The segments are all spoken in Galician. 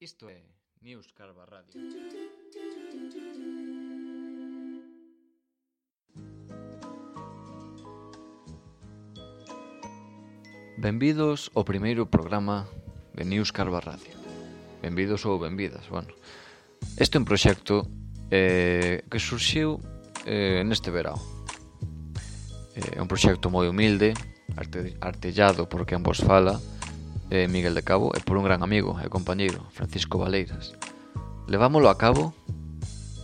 Isto é News Carva Radio. Benvidos ao primeiro programa de News Carva Radio. Benvidos ou benvidas, bueno. Este é un proxecto eh, que surxiu eh, neste verão. Eh, é eh, un proxecto moi humilde, arte, artellado por quen vos fala, e Miguel de Cabo e por un gran amigo e compañeiro, Francisco Valeiras. Levámolo a cabo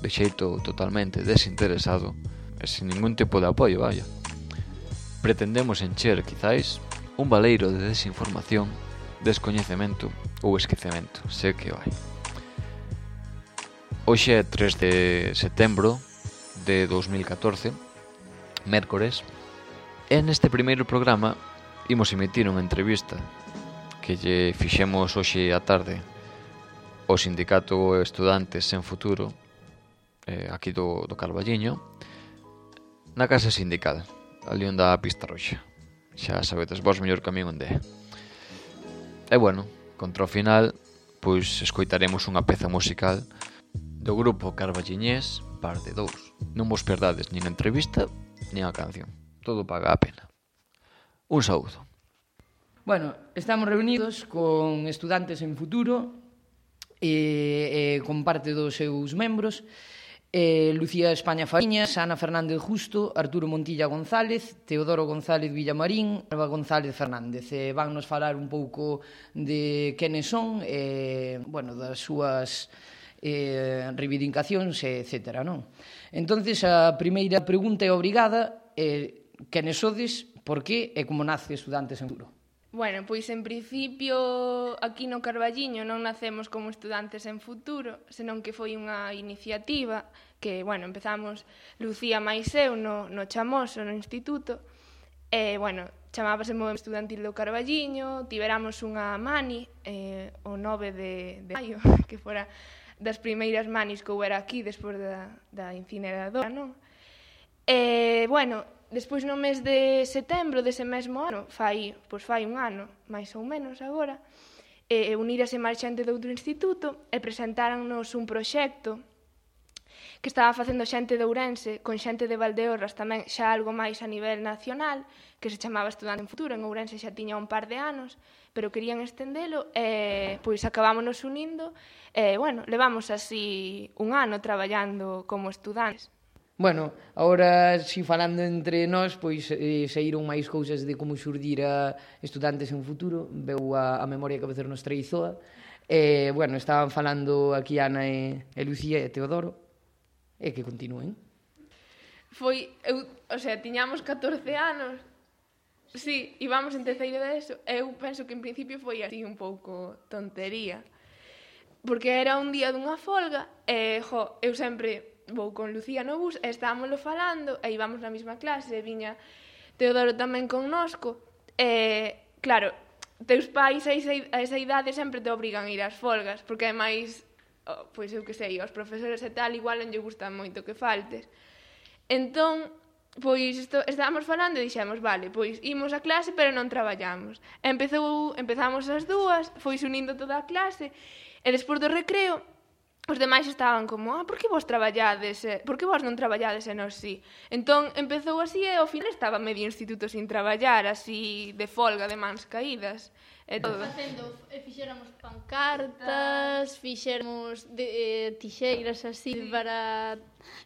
de xeito totalmente desinteresado e sin ningún tipo de apoio, vaya. Pretendemos encher, quizáis, un valeiro de desinformación, descoñecemento ou esquecemento, sei que vai. Hoxe é 3 de setembro de 2014, mércores, e neste primeiro programa imos emitir unha entrevista que lle fixemos hoxe a tarde. O sindicato estudantes en futuro eh, aquí do, do Carballiño na casa sindical ali onde a pista roxa. Xa sabedes vos mellor camión onde é. E bueno contra o final pois escoitaremos unha peza musical do grupo Carballiñés parte 2 non vos perdades nin a entrevista nin a canción. Todo paga a pena. Un saúdo. Bueno, estamos reunidos con estudantes en futuro e, e con parte dos seus membros eh, Lucía España Fariñas, Ana Fernández Justo, Arturo Montilla González, Teodoro González Villamarín, Alba González Fernández. Eh, vannos falar un pouco de quenes son, eh, bueno, das súas eh, reivindicacións, etc. Non? Entonces, a primeira pregunta é obrigada, eh, quenes sodes, por que e como nace Estudantes en Futuro? Bueno, pois en principio aquí no Carballiño non nacemos como estudantes en futuro, senón que foi unha iniciativa que, bueno, empezamos Lucía máis eu no, no Chamoso, no instituto, e, bueno, chamábase Movimento Estudantil do Carballiño, tiveramos unha mani eh, o 9 de, de maio, que fora das primeiras manis que houbera aquí despois da, da incineradora, non? E, bueno, despois no mes de setembro dese mesmo ano, fai, pois fai un ano, máis ou menos agora, eh, e, unírase máis xente de outro instituto e presentáronnos un proxecto que estaba facendo xente de Ourense con xente de Valdeorras tamén xa algo máis a nivel nacional que se chamaba Estudante en Futuro en Ourense xa tiña un par de anos pero querían estendelo e pois acabámonos unindo e bueno, levamos así un ano traballando como estudantes. Bueno, agora, si falando entre nós, pois eh, saíron máis cousas de como xurdir a estudantes en futuro, veu a, a memoria que facer nos Treizoa, e, eh, bueno, estaban falando aquí Ana e, e Lucía e Teodoro, e que continúen. Foi, eu, o sea, tiñamos 14 anos, sí, íbamos en terceiro de eso, eu penso que en principio foi así un pouco tontería, porque era un día dunha folga, e, jo, eu sempre vou con Lucía no bus e estámoslo falando e íbamos na mesma clase, e viña Teodoro tamén connosco e claro, teus pais a esa, a esa idade sempre te obrigan a ir ás folgas, porque ademais, oh, pois eu que sei, os profesores e tal igual non lle gustan moito que faltes. Entón, pois isto, estábamos falando e dixemos, vale, pois imos a clase pero non traballamos. Empezou, empezamos as dúas, foi unindo toda a clase e despois do recreo os demais estaban como, ah, por que vos traballades, eh? por que vos non traballades e nós si? Entón, empezou así e ao final estaba medio instituto sin traballar, así de folga, de mans caídas. E todo. Facendo, e fixéramos pancartas, ah. fixéramos de, eh, tixeiras así sí. para...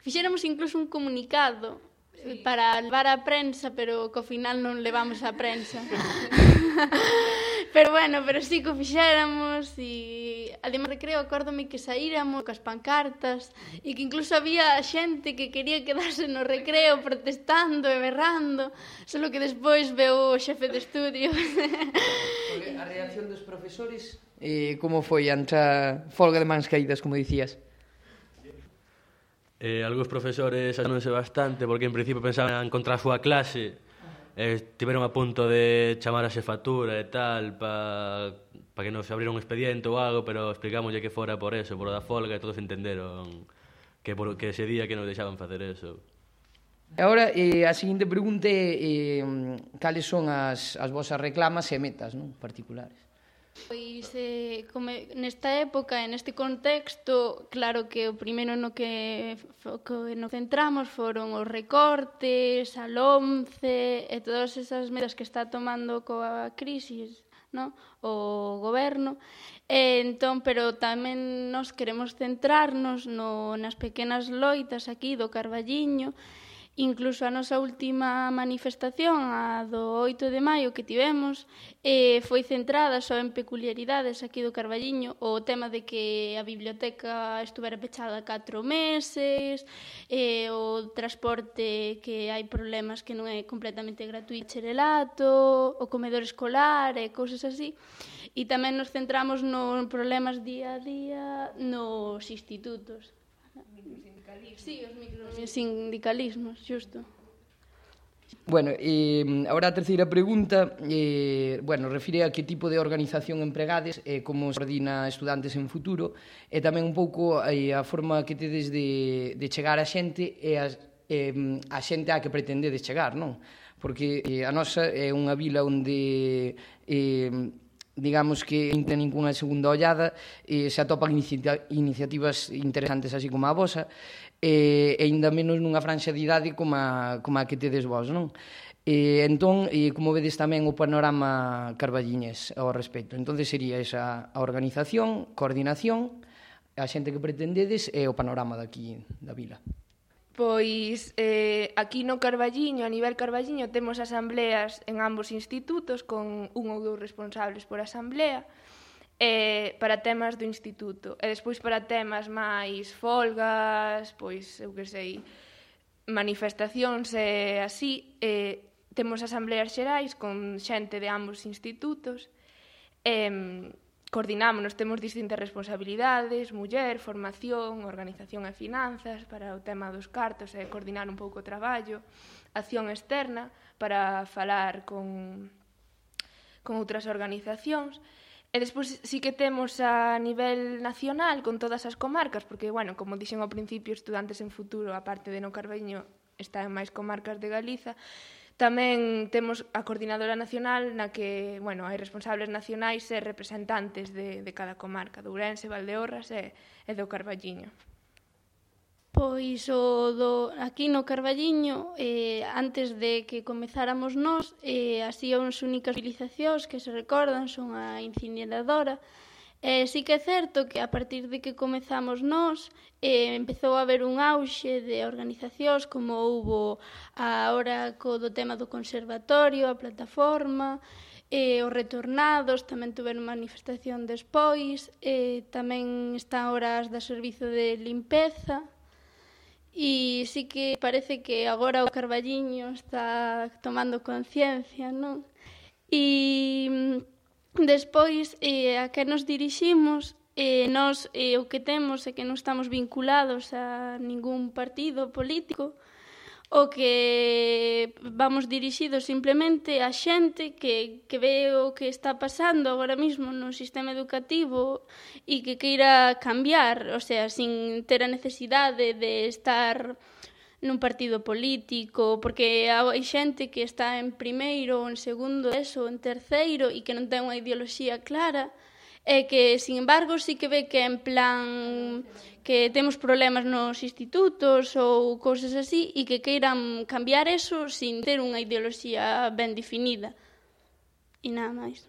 Fixéramos incluso un comunicado sí. para levar a prensa, pero co final non levamos a prensa. pero bueno, pero sí que o fixéramos e además recreo acórdome que saíramos cas pancartas e que incluso había xente que quería quedarse no recreo protestando e berrando, só que despois veu o xefe de estudio. a reacción dos profesores eh, como foi ante a folga de mans caídas, como dicías? Eh, algúns profesores axanonse bastante porque en principio pensaban contra a súa clase eh, tiveron a punto de chamar a xefatura e tal pa, pa que nos abrira un expediente ou algo pero explicámoslle que fora por eso, por da folga e todos entenderon que, por, que ese día que nos deixaban facer eso Agora, eh, a seguinte pregunta é eh, cales son as, as vosas reclamas e metas non? particulares Pois eh, como nesta época en este contexto, claro que o primeiro no que, que nos centramos foron os recortes, a LOMCE e todas esas medidas que está tomando coa crisis no? o goberno. E, entón, pero tamén nos queremos centrarnos no, nas pequenas loitas aquí do Carballiño, Incluso a nosa última manifestación, a do 8 de maio que tivemos, eh, foi centrada só en peculiaridades aquí do Carballiño, o tema de que a biblioteca estuvera pechada 4 meses, eh, o transporte que hai problemas que non é completamente gratuito xerelato, o comedor escolar e cousas así. E tamén nos centramos nos problemas día a día nos institutos. Sí, os microsindicalismos, xusto. Bueno, eh, agora a terceira pregunta eh, bueno, refire a que tipo de organización empregades e eh, como se ordina estudantes en futuro e tamén un pouco eh, a forma que tedes de, de chegar a xente e a, eh, a xente a que pretendedes chegar, non? Porque eh, a nosa é unha vila onde eh, digamos que non ten ninguna segunda ollada, eh, se atopan inicia iniciativas interesantes así como a vosa, eh, e ainda menos nunha franxa de idade como a, como a que tedes vos, non? E, entón, e, como vedes tamén o panorama carballiñes ao respecto. Entón, sería esa a organización, coordinación, a xente que pretendedes e o panorama daqui da vila. Pois eh, aquí no Carballiño, a nivel Carballiño, temos asambleas en ambos institutos con un ou dous responsables por asamblea eh, para temas do instituto. E despois para temas máis folgas, pois, eu que sei, manifestacións e eh, así, eh, temos asambleas xerais con xente de ambos institutos. Eh, coordinámonos, temos distintas responsabilidades, muller, formación, organización e finanzas para o tema dos cartos e coordinar un pouco o traballo, acción externa para falar con con outras organizacións. E despois sí que temos a nivel nacional con todas as comarcas, porque, bueno, como dixen ao principio, estudantes en futuro, aparte de no Carbeño, está en máis comarcas de Galiza, Tamén temos a Coordinadora Nacional na que, bueno, hai responsables nacionais e representantes de, de cada comarca, de Ourense, Valdeorras e, e do Carballiño. Pois o do, aquí no Carballiño, eh, antes de que comezáramos nós, eh, así as únicas utilizacións que se recordan son a incineradora, E sí que é certo que a partir de que comezamos nós eh, empezou a haber un auxe de organizacións como houbo ahora co do tema do conservatorio, a plataforma, eh, os retornados tamén tiveron manifestación despois, eh, tamén están horas da servizo de limpeza, e sí que parece que agora o Carballiño está tomando conciencia, non? E Despois, eh, a que nos diriximos, eh, nos eh, o que temos é que non estamos vinculados a ningún partido político, o que vamos dirixidos simplemente a xente que, que ve o que está pasando agora mesmo no sistema educativo e que queira cambiar, o sea, sin ter a necesidade de estar nun partido político, porque hai xente que está en primeiro ou en segundo, eso, en terceiro e que non ten unha ideoloxía clara, e que, sin embargo, sí que ve que en plan que temos problemas nos institutos ou cousas así e que queiran cambiar eso sin ter unha ideoloxía ben definida. E nada máis.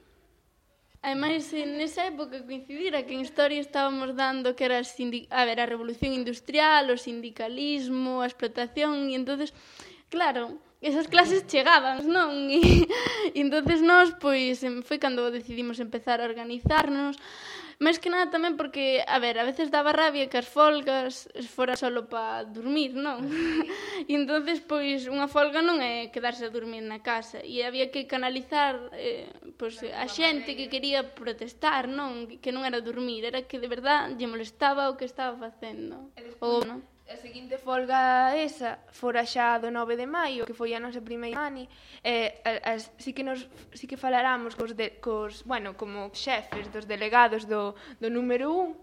Ademais, nesa época coincidira que en historia estábamos dando que era a ver, a revolución industrial, o sindicalismo, a explotación, e entonces, claro, esas clases chegaban, non? E, e entonces nós, pois, foi cando decidimos empezar a organizarnos, máis que nada tamén porque, a ver, a veces daba rabia que as folgas fora solo para dormir, non? E entonces, pois, unha folga non é quedarse a dormir na casa e había que canalizar eh, pois, a xente que quería protestar, non? Que non era dormir, era que de verdad lle molestaba o que estaba facendo. Ou, non? A seguinte folga esa fora xa do 9 de maio, que foi a nosa primeira ani, eh, as, si que nos si que falaramos cos, de, cos bueno, como xefes dos delegados do, do número 1,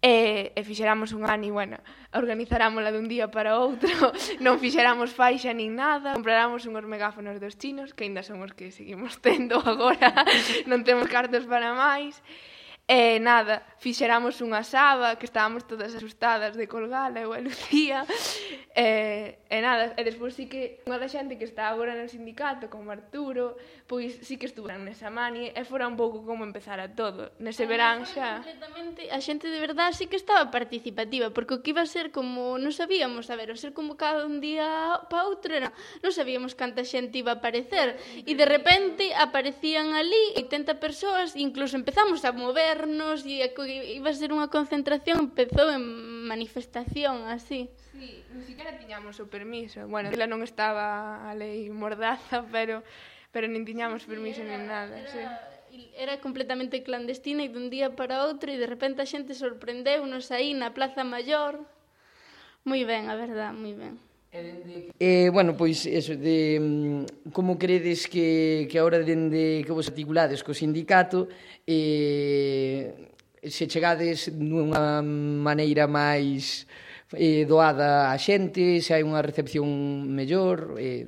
e, eh, e fixeramos un ani, bueno, organizarámola dun día para outro, non fixeramos faixa nin nada, compraramos unhos megáfonos dos chinos, que aínda son os que seguimos tendo agora, non temos cartos para máis, E nada, fixeramos unha saba que estábamos todas asustadas de colgala eu e Lucía. E, e nada, e despois sí que unha da xente que está agora no sindicato como Arturo, pois sí que estuveran nesa mani e fora un pouco como empezara todo. Nese verán xa... Completamente, a xente de verdade sí que estaba participativa, porque o que iba a ser como non sabíamos, a ver, o ser convocado un día pa outro era, non sabíamos canta xente iba a aparecer, e de repente aparecían ali 80 persoas, incluso empezamos a mover cadernos e iba a ser unha concentración empezou en manifestación así. Sí, ni siquiera tiñamos o permiso. Bueno, ela non estaba a lei mordaza, pero pero nin tiñamos permiso sí, era, nin nada, era, sí. Era completamente clandestina e dun día para outro e de repente a xente sorprendeu-nos aí na Plaza Maior. Moi ben, a verdad, moi ben dende... Eh, bueno, pois, eso, de, mm, como credes que, que ahora dende que vos articulades co sindicato, eh, se chegades nunha maneira máis eh, doada á xente, se hai unha recepción mellor... Eh...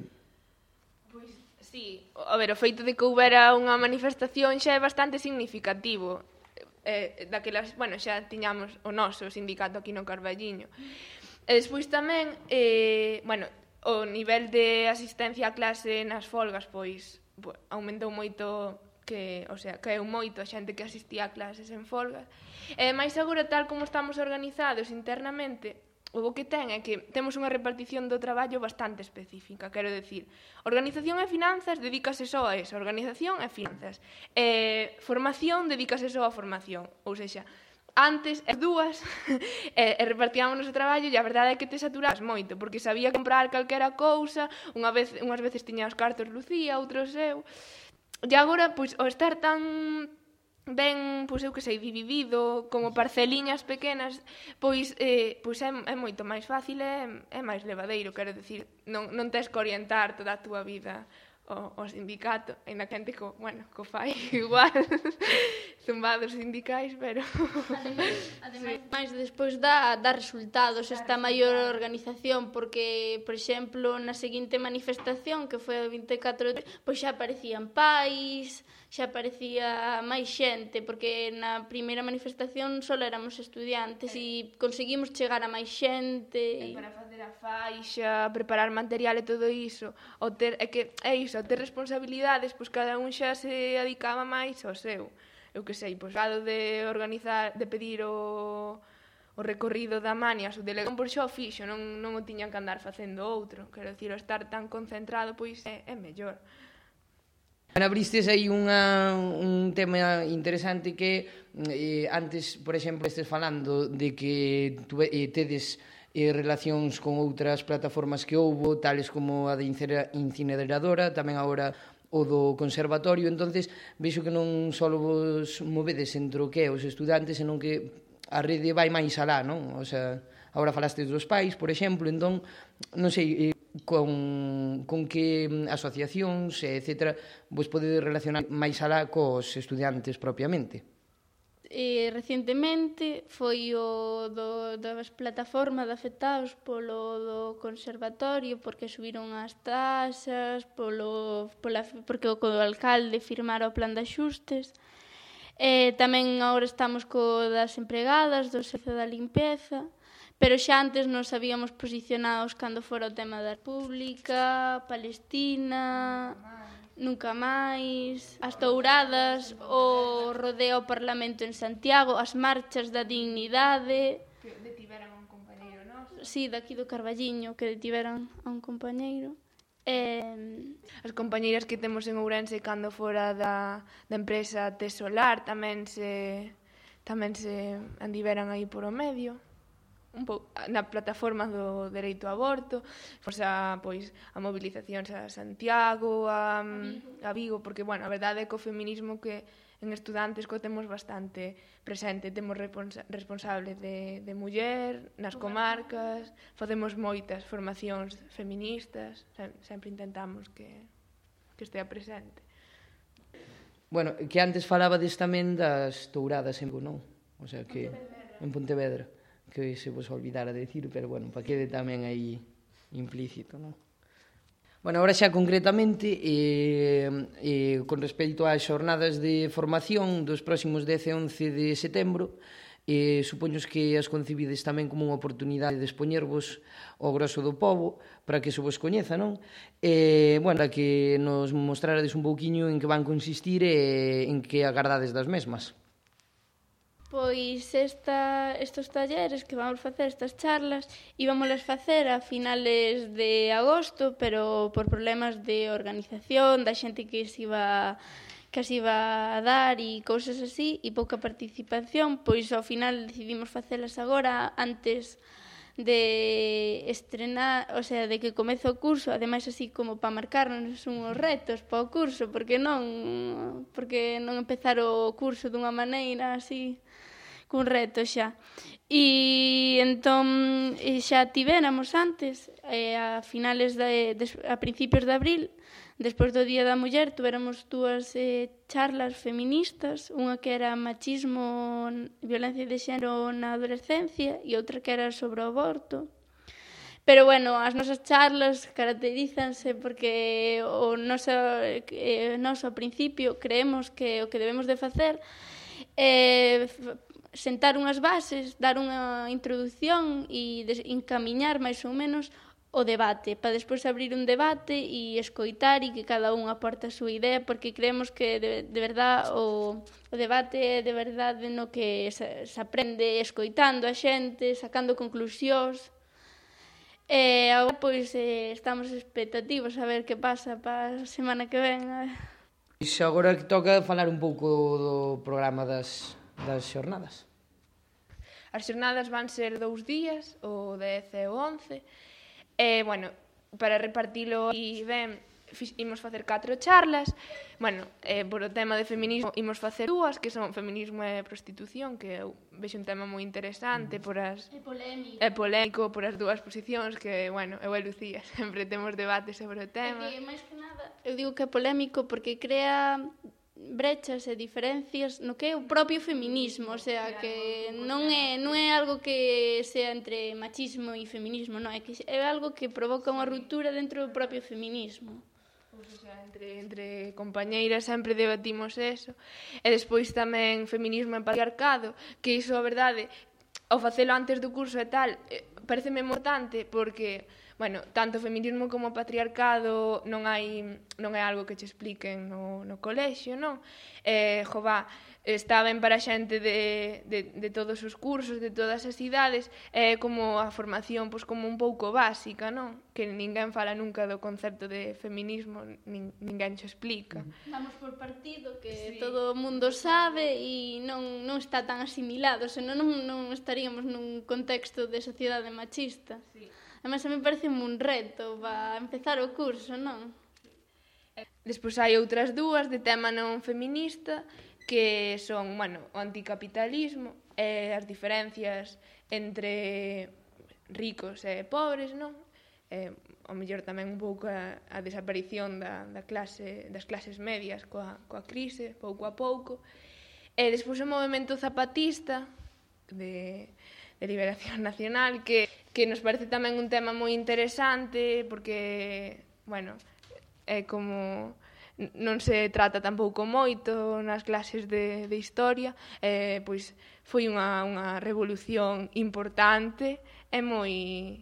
Pois, sí, a ver, o feito de que houbera unha manifestación xa é bastante significativo. Eh, daquelas, bueno, xa tiñamos o noso sindicato aquí no Carballiño. Mm E despois tamén, eh, bueno, o nivel de asistencia a clase nas folgas, pois, pois aumentou moito que, o sea, caeu moito a xente que asistía a clases en folgas. E máis agora, tal como estamos organizados internamente, o bo que ten é que temos unha repartición do traballo bastante específica, quero decir, organización e finanzas dedícase só a eso, organización e finanzas. E formación dedícase só a formación, ou seja, antes as dúas e, e repartíamos o traballo e a verdade é que te saturabas moito porque sabía comprar calquera cousa unha vez, unhas veces tiña os cartos Lucía, outros eu. E agora, pois, o estar tan ben, pois eu que sei, dividido como parceliñas pequenas, pois, eh, pois é, é moito máis fácil e é, é máis levadeiro, quero dicir, non, non tes que orientar toda a túa vida o, o sindicato, ainda que co, bueno, co fai igual zumbados sindicais, pero ademais, ademais sí. máis despois dá dá resultados esta maior organización porque, por exemplo, na seguinte manifestación que foi o 24 de pois xa aparecían pais, xa aparecía máis xente, porque na primeira manifestación só éramos estudiantes eh. e, conseguimos chegar a máis xente. E para facer a faixa, preparar material e todo iso, o ter, é que é iso, ter responsabilidades, pois cada un xa se dedicaba máis ao seu. Eu que sei, pois gado de organizar, de pedir o o recorrido da mania o delegón por xa o fixo, non, non o tiñan que andar facendo outro. Quero dicir, o estar tan concentrado, pois é, é mellor. Anabristes aí unha, un tema interesante que eh, antes, por exemplo, estes falando de que tu, eh, tedes eh, relacións con outras plataformas que houbo, tales como a de incineradora, tamén agora o do conservatorio, entonces vexo que non só vos movedes entre o que é os estudantes, senón que a rede vai máis alá, non? O sea, agora falaste dos pais, por exemplo, entón, non sei, eh, con, con que asociacións, etc., vos pois podedes relacionar máis alá cos estudiantes propiamente? E recentemente foi o do, das plataformas de afectados polo do conservatorio porque subiron as taxas, polo, pola, porque o, o alcalde firmara o plan de axustes. E tamén agora estamos co das empregadas, do servicio da limpeza pero xa antes nos habíamos posicionados cando fora o tema da República, Palestina, nunca máis, as touradas, o rodeo ao Parlamento en Santiago, as marchas da dignidade... Que detiveran a un compañeiro noso. Sí, daqui do Carballiño, que detiveran a un compañeiro. Eh... As compañeiras que temos en Ourense cando fora da, da empresa Tesolar tamén se tamén se andiveran aí por o medio un pouco na plataforma do dereito ao aborto, forza pois a mobilización a Santiago, a, a Vigo, porque bueno, a verdade é que o feminismo que en estudantes co temos bastante presente, temos responsa responsable de, de muller, nas comarcas, facemos moitas formacións feministas, sempre intentamos que, que estea presente. Bueno, que antes falabades tamén das touradas en Bonón, o sea que en Pontevedra que se vos olvidara decir, pero bueno, para quede tamén aí implícito, non? Bueno, agora xa concretamente, eh, eh, con respecto ás xornadas de formación dos próximos 10 e 11 de setembro, eh, supoños que as concibides tamén como unha oportunidade de expoñervos ao grosso do povo para que se vos coñeza, non? Eh, bueno, para que nos mostrarades un pouquiño en que van consistir e en que agardades das mesmas. Pois esta, estos talleres que vamos facer, estas charlas, íbamolas facer a finales de agosto, pero por problemas de organización, da xente que se iba que se iba a dar e cousas así, e pouca participación, pois ao final decidimos facelas agora antes de estrenar, o sea, de que comece o curso, ademais así como para marcarnos uns retos para o curso, porque non porque non empezar o curso dunha maneira así cun reto xa. Entón, e entón xa tivéramos antes, eh, a finales de, de, a principios de abril, despois do Día da Muller, tuveramos dúas eh, charlas feministas, unha que era machismo, violencia de xénero na adolescencia e outra que era sobre o aborto. Pero bueno, as nosas charlas caracterízanse porque o noso, eh, noso principio creemos que o que debemos de facer é eh, sentar unhas bases, dar unha introdución e encamiñar máis ou menos o debate, para despois abrir un debate e escoitar e que cada un aporta a súa idea, porque creemos que de, de verdad o, o debate é de verdade no que se, se aprende escoitando a xente, sacando conclusións. E agora pois eh, estamos expectativos a ver que pasa para a semana que ven. E xa agora que toca falar un pouco do programa das, das xornadas. As xornadas van ser dous días, o 10 e o 11. E, bueno, para repartilo e ben, imos facer catro charlas. Bueno, eh, por o tema de feminismo imos facer dúas, que son feminismo e prostitución, que eu vexo un tema moi interesante mm. por as... É polémico. É polémico por as dúas posicións, que, bueno, eu e Lucía sempre temos debates sobre o tema. É que, máis que nada, eu digo que é polémico porque crea brechas e diferencias no que é o propio feminismo, o sea, que non é non é algo que sea entre machismo e feminismo, non, é que é algo que provoca unha ruptura dentro do propio feminismo. Pois, o sea, entre, entre compañeiras sempre debatimos eso. E despois tamén feminismo e patriarcado, que iso, a verdade, ao facelo antes do curso e tal, eh, pareceme importante porque bueno, tanto feminismo como patriarcado non hai non é algo que che expliquen no, no colexio, non? Eh, jová, está ben para xente de, de, de todos os cursos, de todas as idades, é eh, como a formación pois, como un pouco básica, non? Que ninguén fala nunca do concepto de feminismo, nin, ninguén xo explica. Damos por partido que sí. todo o mundo sabe e non, non está tan asimilado, senón non, non estaríamos nun contexto de sociedade machista. Sí. Además, a mí parece un reto para empezar o curso, non? Despois hai outras dúas de tema non feminista que son, bueno, o anticapitalismo e as diferencias entre ricos e pobres, non? E, o mellor tamén un pouco a, a desaparición da, da clase, das clases medias coa, coa crise, pouco a pouco. E despois o movimento zapatista de de liberación nacional que, que nos parece tamén un tema moi interesante porque, bueno, é como non se trata tampouco moito nas clases de, de historia, eh, pois foi unha, unha revolución importante e moi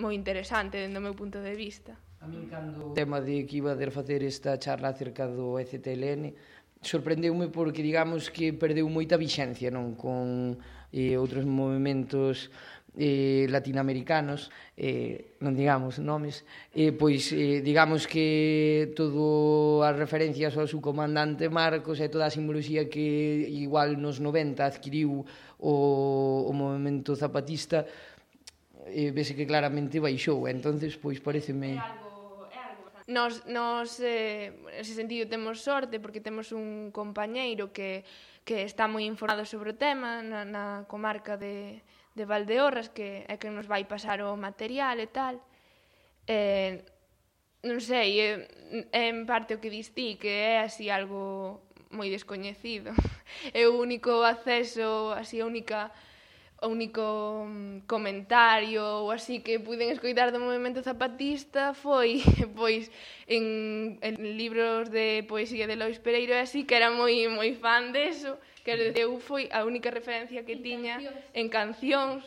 moi interesante dentro do meu punto de vista. A min cando o tema de que iba a facer esta charla acerca do ECTLN sorprendeume porque digamos que perdeu moita vixencia non con e outros movimentos eh, latinoamericanos, eh, non digamos nomes, eh, pois eh, digamos que todo as referencias ao seu comandante Marcos e toda a simboloxía que igual nos 90 adquiriu o, o movimento zapatista eh, vese que claramente baixou, entonces pois pareceme... É algo Nos, nos eh, ese sentido temos sorte porque temos un compañeiro que que está moi informado sobre o tema na, na comarca de, de Valdeorras, que é que nos vai pasar o material e tal. Eh, non sei, é, é en parte o que distí, que é así algo moi descoñecido. É o único acceso, así a única o único mm, comentario ou así que puiden escoitar do movimento zapatista foi pois en, en libros de poesía de Lois Pereiro e así que era moi moi fan deso que eu foi a única referencia que en tiña cancións. en cancións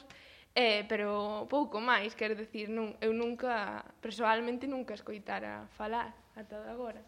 Eh, pero pouco máis, quero decir, non, eu nunca, personalmente nunca escoitara falar ata agora.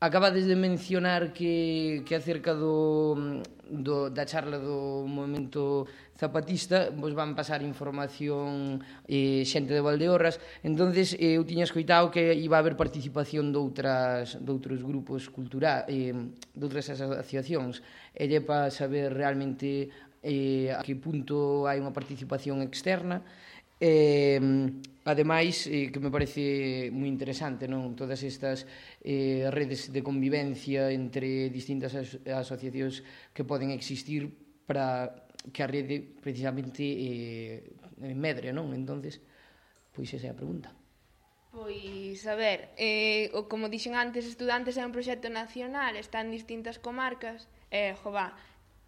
Acabades de mencionar que, que acerca do, do, da charla do movimento zapatista vos van pasar información eh, xente de Valdeorras. Entonces eh, eu tiña escoitado que iba a haber participación de outras, de outros grupos culturais eh, de outras asociacións. E lle para saber realmente eh, a que punto hai unha participación externa. Eh, Ademais, eh, que me parece moi interesante, non todas estas eh, redes de convivencia entre distintas as asociacións que poden existir para que a rede precisamente eh, medre, non? Entonces, pois esa é a pregunta. Pois, a ver, eh, como dixen antes, estudantes é un proxecto nacional, están distintas comarcas, eh, jová,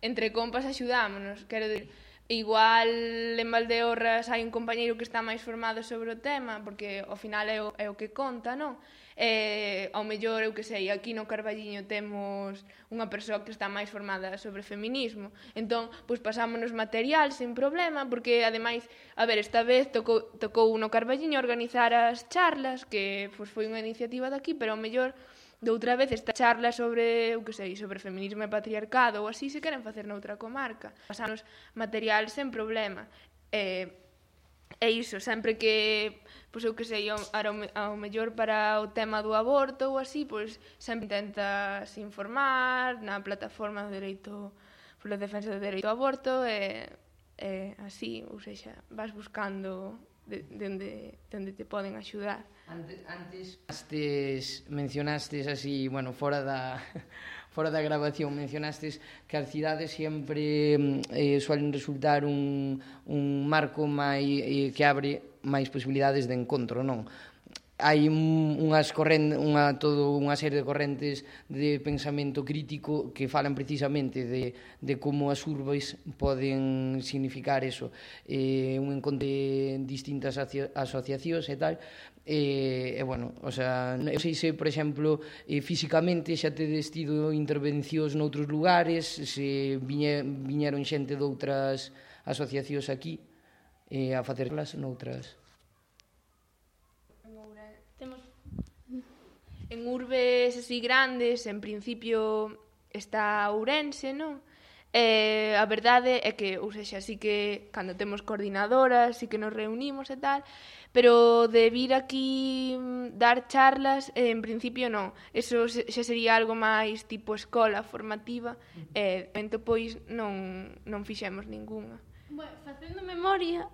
entre compas axudámonos, quero dicir, Igual en Valdeorras hai un compañeiro que está máis formado sobre o tema, porque ao final é o, é o que conta, non? E, ao mellor, eu que sei, aquí no Carballiño temos unha persoa que está máis formada sobre feminismo. Entón, pois pasámonos material sen problema, porque ademais, a ver, esta vez tocou, tocou no Carballiño organizar as charlas, que pois, foi unha iniciativa daqui, pero ao mellor doutra vez esta charla sobre, o que sei, sobre feminismo e patriarcado ou así se queren facer noutra comarca. Pasanos material sen problema. E, e iso, sempre que, pois eu que sei, ao, ao mellor para o tema do aborto ou así, pois sempre intentas informar na plataforma do dereito pola defensa do dereito ao aborto e, e así, ou seja, vas buscando de, dende, dende te poden axudar. Antes, antes mencionastes así, bueno, fora da fora da grabación mencionastes que as cidades sempre mm, eh, suelen resultar un, un marco mai, eh, que abre máis posibilidades de encontro, non? hai unhas correntes, unha, todo unha serie de correntes de pensamento crítico que falan precisamente de, de como as urbes poden significar eso. Eh, un encontro de distintas asociacións e tal, E, e bueno, o sea, eu sei se, por exemplo, eh, físicamente xa te destido intervencións noutros lugares, se viñe, viñeron xente doutras asociacións aquí eh, a facerlas noutras. En urbes así grandes, en principio está Ourense, non? Eh, a verdade é que, ou seja, así que cando temos coordinadoras, así que nos reunimos e tal, pero de vir aquí mm, dar charlas, eh, en principio non. Eso xa sería algo máis tipo escola formativa, e momento pois non, non fixemos ningunha. Bueno, facendo memoria,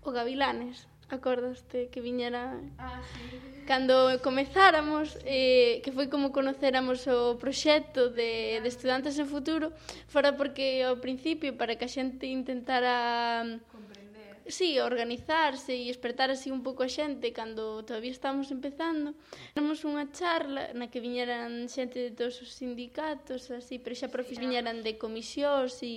o Gavilanes acordaste que viñera ah, sí. cando comezáramos eh, que foi como conoceramos o proxecto de, de estudantes en futuro fora porque ao principio para que a xente intentara Sí, organizarse e espertar así un pouco a xente cando todavía estamos empezando. Temos unha charla na que viñeran xente de todos os sindicatos, así, pero xa profes sí, viñeran de comisións e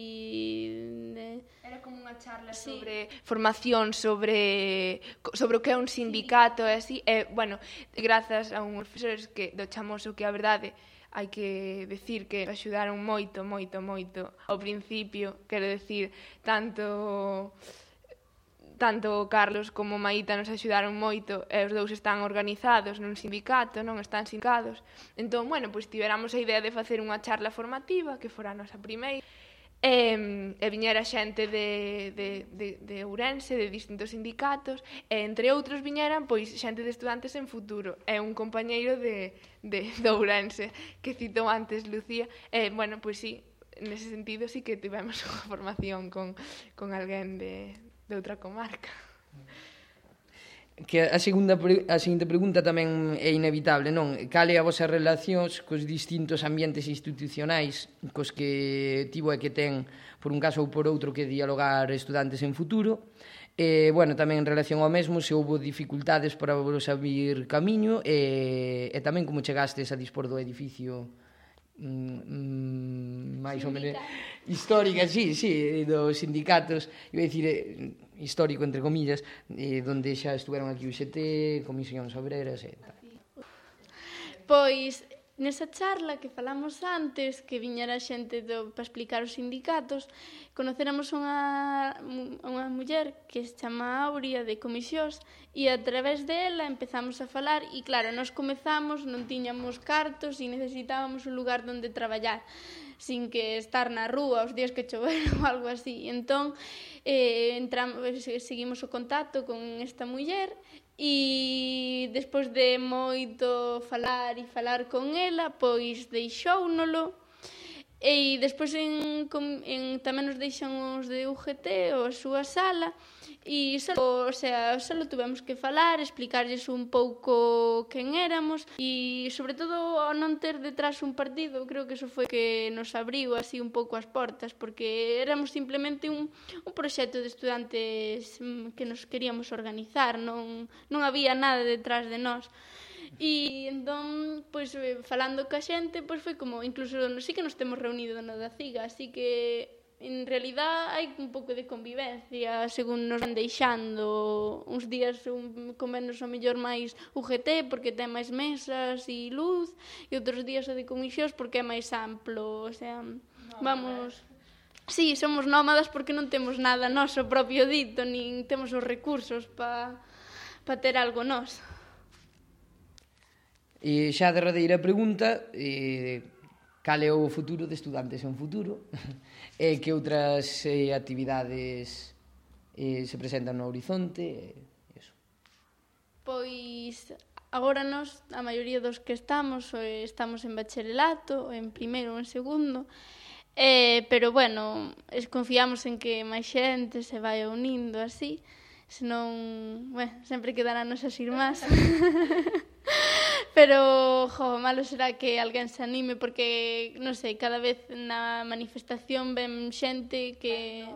de... Era como unha charla sí. sobre formación, sobre sobre o que é un sindicato sí. e así. E, bueno, grazas a uns profesores que do chamoso que a verdade hai que decir que axudaron moito, moito, moito ao principio, quero decir, tanto tanto Carlos como Maíta nos axudaron moito e os dous están organizados nun sindicato, non están sindicados. Entón, bueno, pois tiveramos a idea de facer unha charla formativa, que fora a nosa primeira, e, e viñera xente de, de, de, de Ourense, de distintos sindicatos, e entre outros viñeran pois xente de estudantes en futuro, e un compañeiro de, de, de Ourense, que citou antes Lucía, e, bueno, pois sí, nese sentido sí que tivemos unha formación con, con alguén de, de outra comarca. Que a segunda a seguinte pregunta tamén é inevitable, non? Cal é a vosa relacións cos distintos ambientes institucionais cos que tivo e que ten por un caso ou por outro que dialogar estudantes en futuro? E, bueno, tamén en relación ao mesmo, se houbo dificultades para vos abrir camiño e, e tamén como chegastes a dispor do edificio Mm, mm, máis ou menos histórica, sí, sí, dos sindicatos, iba a dicir eh, histórico entre comillas, eh, onde xa estiveron aquí o XT, Comisións Obreras e tal. Pois Nesa charla que falamos antes, que viñera xente do, para explicar os sindicatos, conoceramos unha, unha muller que se chama Aurea de Comisións e a través dela empezamos a falar e claro, nós comezamos, non tiñamos cartos e necesitábamos un lugar onde traballar sin que estar na rúa os días que choveron ou algo así. Entón, eh, entramos, eh, seguimos o contacto con esta muller E despois de moito falar e falar con ela, pois deixóunolo. E despois en, en, tamén nos deixan os de UGT ou a súa sala e só, o sea, só tuvemos que falar, explicarlles un pouco quen éramos e sobre todo ao non ter detrás un partido, creo que eso foi que nos abriu así un pouco as portas porque éramos simplemente un, un proxecto de estudantes mm, que nos queríamos organizar, non, non había nada detrás de nós. E entón, pois eh, falando ca xente, pois foi como incluso si sí que nos temos reunido na da CIGA, así que en realidad hai un pouco de convivencia según nos van deixando uns días un, comemos o mellor máis UGT porque ten máis mesas e luz e outros días o de comisións porque é máis amplo o sea, vamos Sí, somos nómadas porque non temos nada noso propio dito, nin temos os recursos para pa ter algo nós. E xa de radeira pregunta, eh, cal é o futuro de estudantes en futuro e eh, que outras eh, actividades eh, se presentan no horizonte e eso. Pois agora nos a maioría dos que estamos eh, estamos en bacharelato, en primeiro ou en segundo. Eh, pero bueno, es, confiamos en que máis xente se vai unindo así, senón, bueno, sempre quedarán nosas irmás. Pero, jo, malo será que alguén se anime porque, non sei, cada vez na manifestación ven xente que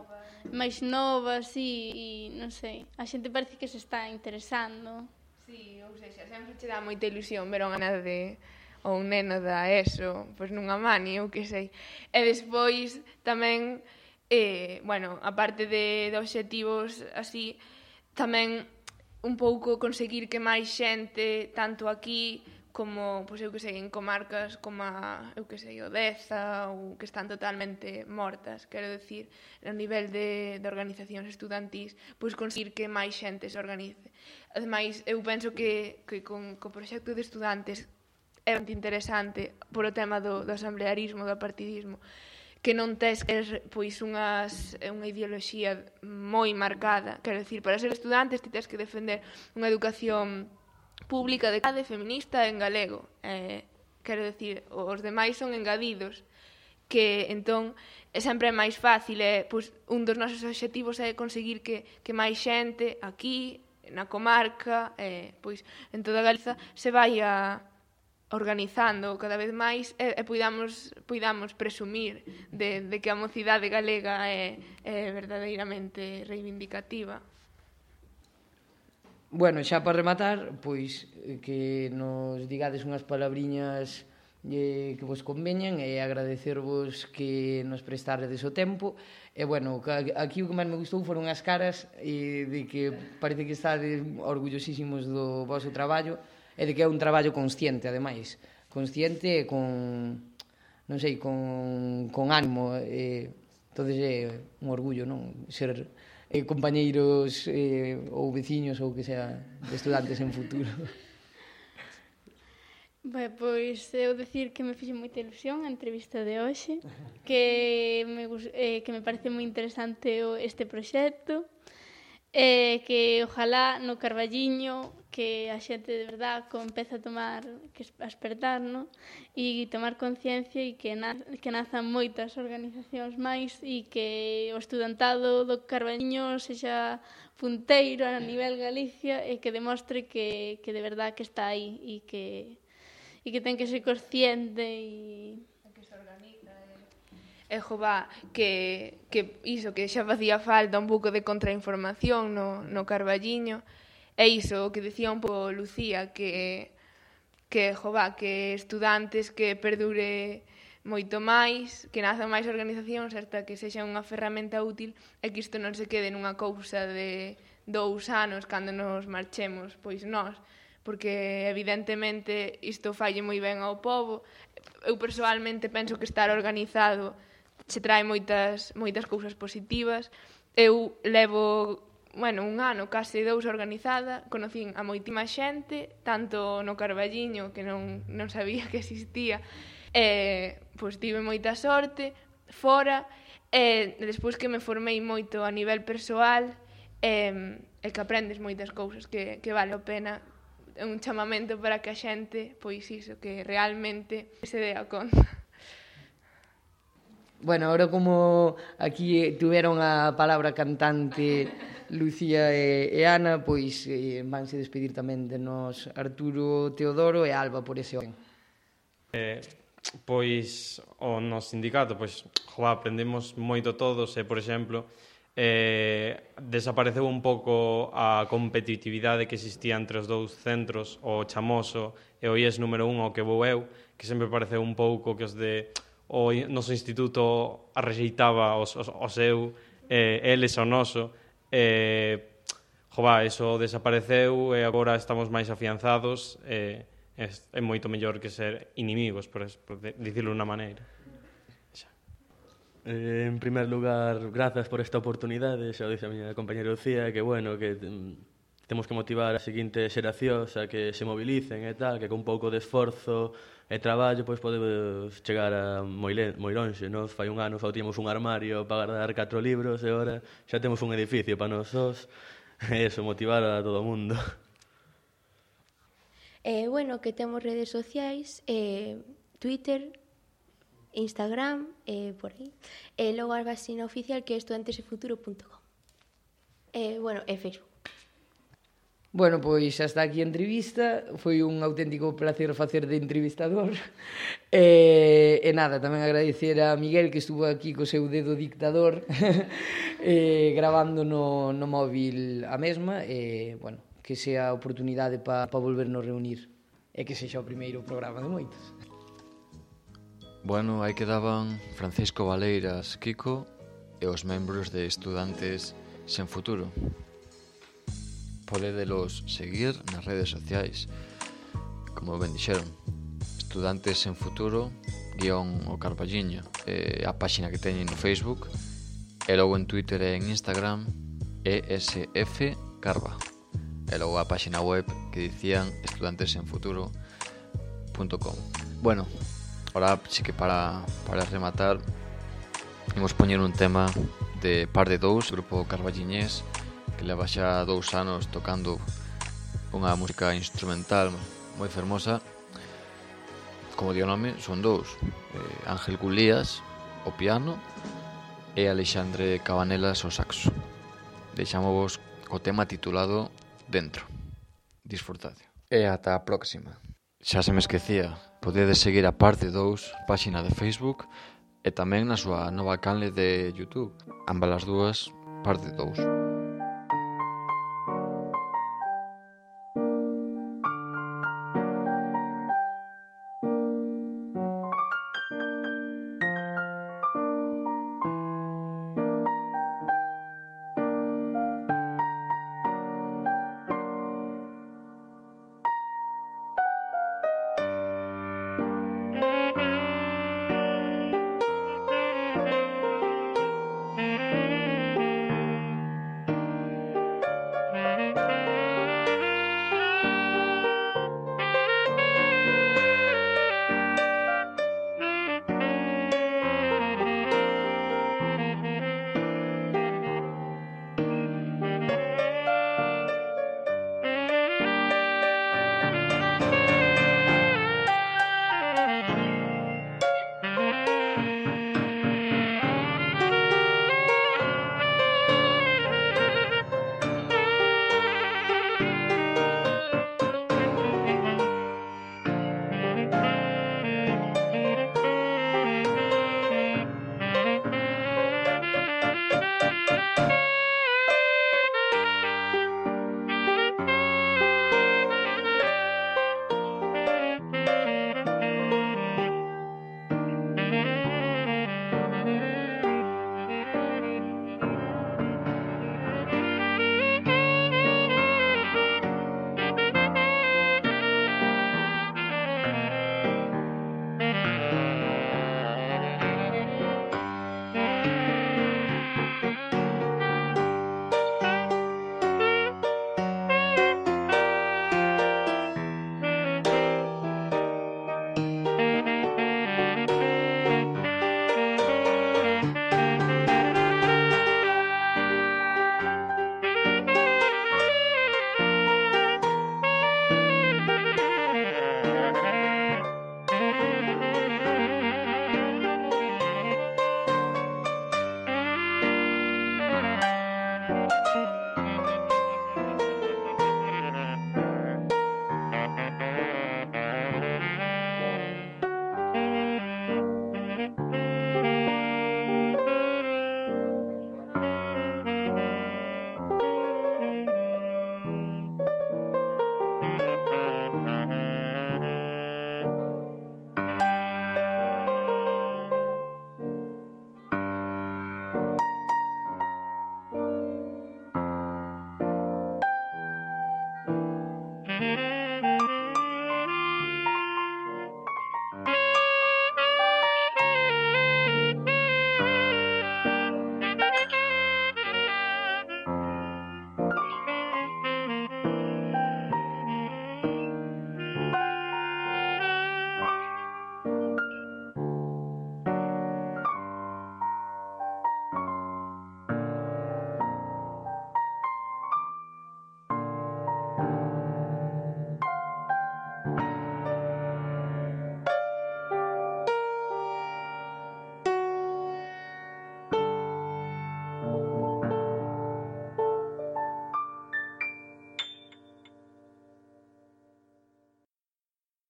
máis nova, así, e non sei, a xente parece que se está interesando. Sí, ou seja, sempre che dá moita ilusión ver unha nada de ou un neno da ESO, pois nunha mani, ou que sei. E despois tamén, eh, bueno, aparte de, de obxectivos así, tamén un pouco conseguir que máis xente, tanto aquí como, pois eu que sei, en comarcas como a, eu que sei, Odeza ou que están totalmente mortas, quero decir, a nivel de, de organizacións estudantís, pois conseguir que máis xente se organice. Ademais, eu penso que, que con, co proxecto de estudantes é bastante interesante por o tema do, do asamblearismo, do partidismo, que non tes que pois unhas, eh, unha ideoloxía moi marcada. Quero decir, para ser estudantes ti tes que defender unha educación pública de cade feminista en galego. Eh, quero decir, os demais son engadidos que entón é sempre máis fácil, é, pois, un dos nosos obxectivos é conseguir que, que máis xente aquí, na comarca, eh, pois en toda Galiza se vai a, organizando cada vez máis e, e poidamos, poidamos presumir de, de que a mocidade galega é, é verdadeiramente reivindicativa. Bueno, xa para rematar, pois eh, que nos digades unhas palabriñas eh, que vos conveñan e agradecervos que nos prestardes o tempo. E, bueno, aquí o que máis me gustou foron as caras e de que parece que estades orgullosísimos do vosso traballo e de que é un traballo consciente, ademais. Consciente con, non sei, con, con ánimo. Eh, entonces é un orgullo, non? Ser eh, compañeiros eh, ou veciños ou que sea de estudantes en futuro. Bueno, pois eu decir que me fixe moita ilusión a entrevista de hoxe, que me, eh, que me parece moi interesante este proxecto, E que ojalá no Carballiño que a xente de verdad comeza a tomar, que a despertar, no? e tomar conciencia e que, na, que nazan moitas organizacións máis e que o estudantado do Carballiño sexa punteiro a nivel Galicia e que demostre que, que de verdad que está aí e que, e que ten que ser consciente e E jová, que, que iso, que xa facía falta un pouco de contrainformación no, no Carballiño, e iso, o que decía un pouco Lucía, que, que jova que estudantes que perdure moito máis, que nazan máis organizacións hasta que sexa unha ferramenta útil e que isto non se quede nunha cousa de dous anos cando nos marchemos, pois nós, porque evidentemente isto falle moi ben ao povo. Eu personalmente penso que estar organizado se trae moitas, moitas cousas positivas. Eu levo bueno, un ano, case dous organizada, conocín a moitima xente, tanto no Carballiño, que non, non sabía que existía, e, pois tive moita sorte, fora, e despois que me formei moito a nivel persoal, e, e que aprendes moitas cousas que, que vale a pena é un chamamento para que a xente, pois iso, que realmente se dea conta. Bueno, ahora como aquí tiveron a palabra cantante Lucía e, e Ana, pois eh, vanse despedir tamén de nós Arturo Teodoro e Alba por ese orden. Eh, pois o nos sindicato, pois joa, aprendemos moito todos e, por exemplo, eh, desapareceu un pouco a competitividade que existía entre os dous centros, o chamoso e o IES número 1, o que vou eu, que sempre pareceu un pouco que os de o noso instituto a rexeitaba o, o, o seu, eh, eles o noso, eh, jova, eso desapareceu e agora estamos máis afianzados, eh, é, é moito mellor que ser inimigos, por, por dicirlo de unha maneira. Xa. Eh, en primer lugar, grazas por esta oportunidade, xa o dice a miña compañera Lucía, que bueno, que mm, temos que motivar a seguinte xeracións a que se mobilicen e tal, que con pouco de esforzo e traballo pois podemos chegar a moi, le, moi longe. Nos fai un ano fautíamos un armario para guardar catro libros e ora xa temos un edificio para nosos sós. E eso, motivar a todo o mundo. Eh, bueno, que temos redes sociais, eh, Twitter, Instagram, eh, por aí. E eh, logo a vacina oficial que é estudantesefuturo.com. Eh, bueno, e Facebook. Bueno, pois hasta aquí a entrevista. Foi un auténtico placer facer de entrevistador. E, e nada, tamén agradecer a Miguel que estuvo aquí co seu dedo dictador e, gravando no, no móvil a mesma e, bueno, que sea a oportunidade para pa volvernos reunir e que sexa o primeiro programa de moitos. Bueno, aí quedaban Francisco Valeiras Kiko e os membros de Estudantes sen Futuro podedelos seguir nas redes sociais. Como ben dixeron Estudantes en Futuro guión o Carballiño eh, a páxina que teñen no Facebook e logo en Twitter e en Instagram ESF Carva e logo a páxina web que dicían estudantesenfuturo.com Bueno, ahora sí que para, para rematar imos poñer un tema de Par de Dous, grupo carballiñés que leva xa dous anos tocando unha música instrumental moi fermosa. Como dio nome, son dous eh, Ángel Gulías, o piano e Alexandre Cabanelas, o saxo. Deixamos co tema titulado Dentro. Disfrutade. E ata a próxima. Xa se me esquecía, podedes seguir a parte 2 páxina de Facebook e tamén na súa nova canle de YouTube. Ambas as dúas, parte 2.